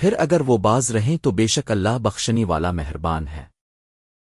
پھر اگر وہ باز رہیں تو بے شک اللہ بخشنی والا مہربان ہے۔